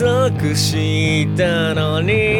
約束したのに